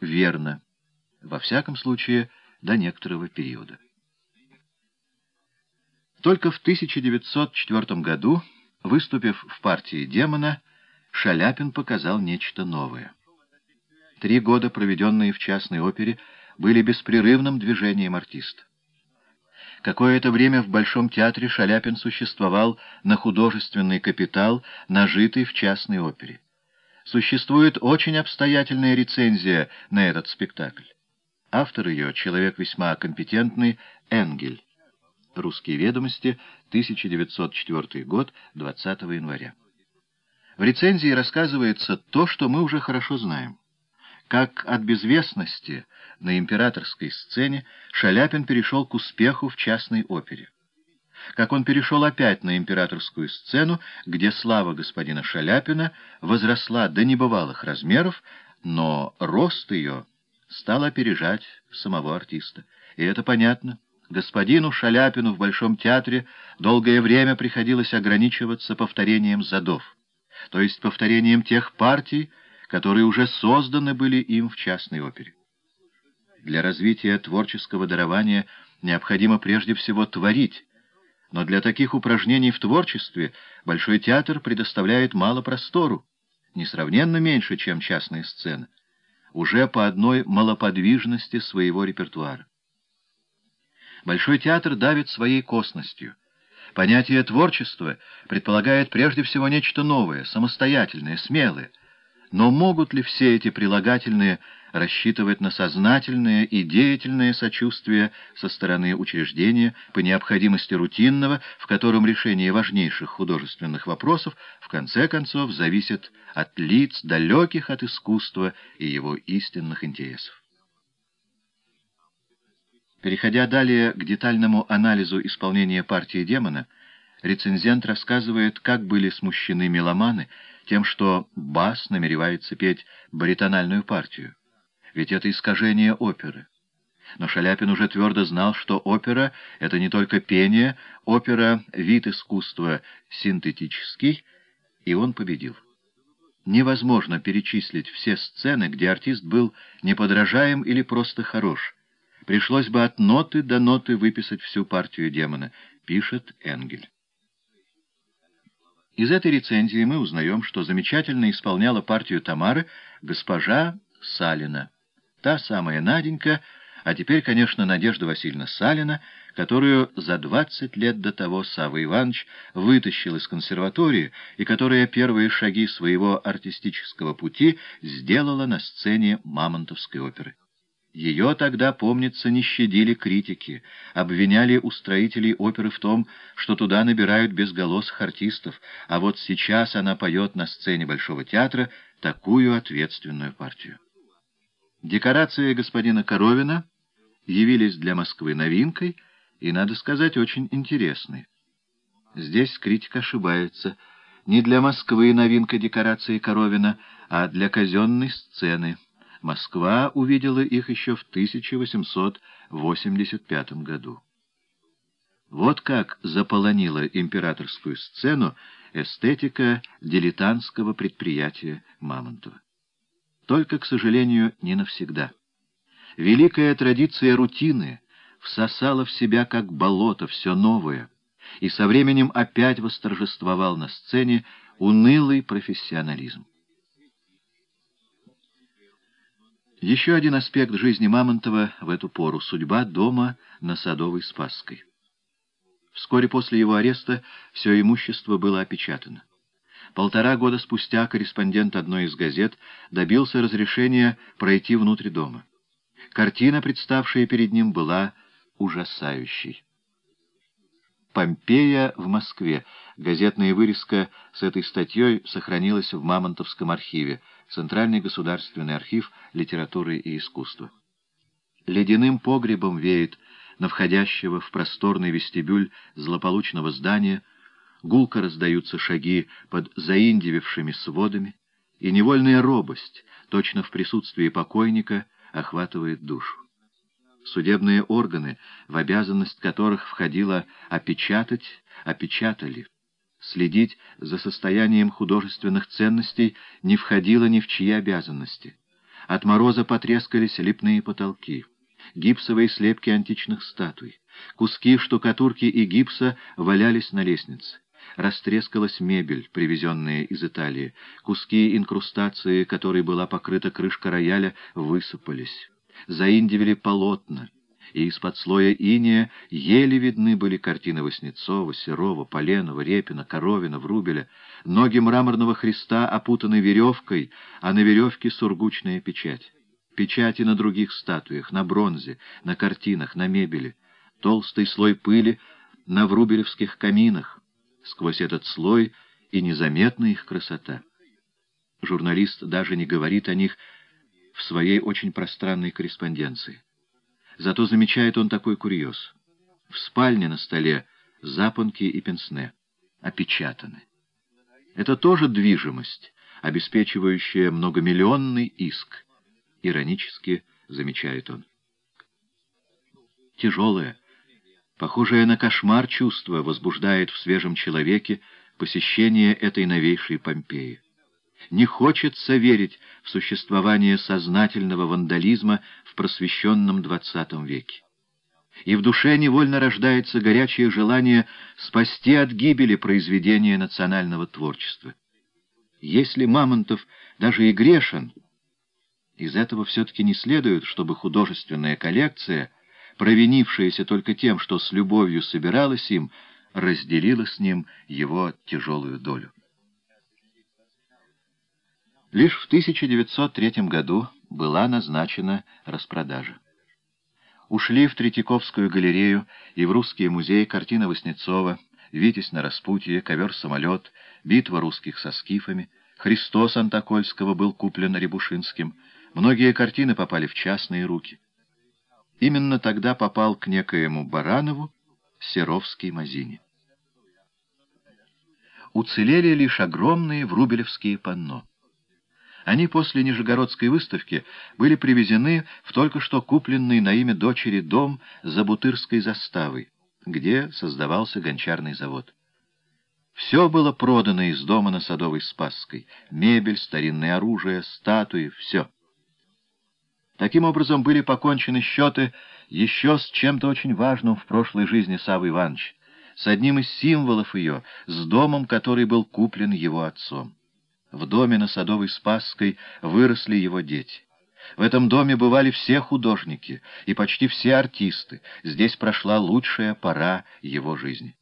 верно, во всяком случае, до некоторого периода. Только в 1904 году, выступив в партии демона, Шаляпин показал нечто новое. Три года, проведенные в частной опере, были беспрерывным движением артиста. Какое-то время в Большом театре Шаляпин существовал на художественный капитал, нажитый в частной опере. Существует очень обстоятельная рецензия на этот спектакль. Автор ее — человек весьма компетентный, Энгель. Русские ведомости, 1904 год, 20 января. В рецензии рассказывается то, что мы уже хорошо знаем. Как от безвестности на императорской сцене Шаляпин перешел к успеху в частной опере. Как он перешел опять на императорскую сцену, где слава господина Шаляпина возросла до небывалых размеров, но рост ее стал опережать самого артиста. И это понятно. Господину Шаляпину в Большом театре долгое время приходилось ограничиваться повторением задов, то есть повторением тех партий, которые уже созданы были им в частной опере. Для развития творческого дарования необходимо прежде всего творить, но для таких упражнений в творчестве Большой театр предоставляет мало простору, несравненно меньше, чем частная сцена, уже по одной малоподвижности своего репертуара. Большой театр давит своей косностью. Понятие творчества предполагает прежде всего нечто новое, самостоятельное, смелое, но могут ли все эти прилагательные рассчитывать на сознательное и деятельное сочувствие со стороны учреждения по необходимости рутинного, в котором решение важнейших художественных вопросов в конце концов зависит от лиц, далеких от искусства и его истинных интересов? Переходя далее к детальному анализу исполнения партии демона, рецензент рассказывает, как были смущены меломаны тем, что бас намеревается петь баритональную партию. Ведь это искажение оперы. Но Шаляпин уже твердо знал, что опера — это не только пение, опера — вид искусства синтетический, и он победил. Невозможно перечислить все сцены, где артист был неподражаем или просто хорош. Пришлось бы от ноты до ноты выписать всю партию демона, пишет Энгель. Из этой рецензии мы узнаем, что замечательно исполняла партию Тамары госпожа Салина. Та самая Наденька, а теперь, конечно, Надежда Васильевна Салина, которую за 20 лет до того Савва Иванович вытащил из консерватории и которая первые шаги своего артистического пути сделала на сцене Мамонтовской оперы. Ее тогда, помнится, не щадили критики, обвиняли устроителей оперы в том, что туда набирают безголосых артистов, а вот сейчас она поет на сцене Большого театра такую ответственную партию. Декорации господина Коровина явились для Москвы новинкой и, надо сказать, очень интересной. Здесь критик ошибается. Не для Москвы новинка декорации Коровина, а для казенной сцены — Москва увидела их еще в 1885 году. Вот как заполонила императорскую сцену эстетика дилетантского предприятия Мамонтова. Только, к сожалению, не навсегда. Великая традиция рутины всосала в себя, как болото, все новое, и со временем опять восторжествовал на сцене унылый профессионализм. Еще один аспект жизни Мамонтова в эту пору — судьба дома на Садовой Спасской. Вскоре после его ареста все имущество было опечатано. Полтора года спустя корреспондент одной из газет добился разрешения пройти внутрь дома. Картина, представшая перед ним, была ужасающей. «Помпея в Москве». Газетная вырезка с этой статьей сохранилась в Мамонтовском архиве, Центральный государственный архив литературы и искусства. Ледяным погребом веет на входящего в просторный вестибюль злополучного здания, гулко раздаются шаги под заиндивившими сводами, и невольная робость, точно в присутствии покойника, охватывает душу судебные органы, в обязанность которых входило опечатать, опечатали. Следить за состоянием художественных ценностей не входило ни в чьи обязанности. От мороза потрескались лепные потолки, гипсовые слепки античных статуй, куски штукатурки и гипса валялись на лестнице. Растрескалась мебель, привезенная из Италии. Куски инкрустации, которой была покрыта крышка рояля, высыпались. Заиндивили полотна и из-под слоя иния еле видны были картины Васнецова, Серова, Поленова, Репина, Коровина, Врубеля, ноги мраморного Христа опутаны веревкой, а на веревке сургучная печать. Печати на других статуях, на бронзе, на картинах, на мебели, толстый слой пыли на врубелевских каминах. Сквозь этот слой и незаметна их красота. Журналист даже не говорит о них в своей очень пространной корреспонденции. Зато замечает он такой курьез. В спальне на столе запонки и пенсне. Опечатаны. Это тоже движимость, обеспечивающая многомиллионный иск. Иронически замечает он. Тяжелое, похожее на кошмар чувство возбуждает в свежем человеке посещение этой новейшей Помпеи. Не хочется верить в существование сознательного вандализма в просвещенном XX веке. И в душе невольно рождается горячее желание спасти от гибели произведения национального творчества. Если Мамонтов даже и грешен, из этого все-таки не следует, чтобы художественная коллекция, провинившаяся только тем, что с любовью собиралась им, разделила с ним его тяжелую долю. Лишь в 1903 году была назначена распродажа. Ушли в Третьяковскую галерею и в Русский музей картина Васнецова, «Витязь на распутье», «Ковер-самолет», «Битва русских со скифами», «Христос Антокольского» был куплен Рябушинским, многие картины попали в частные руки. Именно тогда попал к некоему Баранову Серовский Мазини. Уцелели лишь огромные врубелевские панно. Они после Нижегородской выставки были привезены в только что купленный на имя дочери дом за Бутырской заставой, где создавался гончарный завод. Все было продано из дома на Садовой Спасской. Мебель, старинное оружие, статуи — все. Таким образом были покончены счеты еще с чем-то очень важным в прошлой жизни Савы Ивановича, с одним из символов ее, с домом, который был куплен его отцом. В доме на Садовой Спасской выросли его дети. В этом доме бывали все художники и почти все артисты. Здесь прошла лучшая пора его жизни.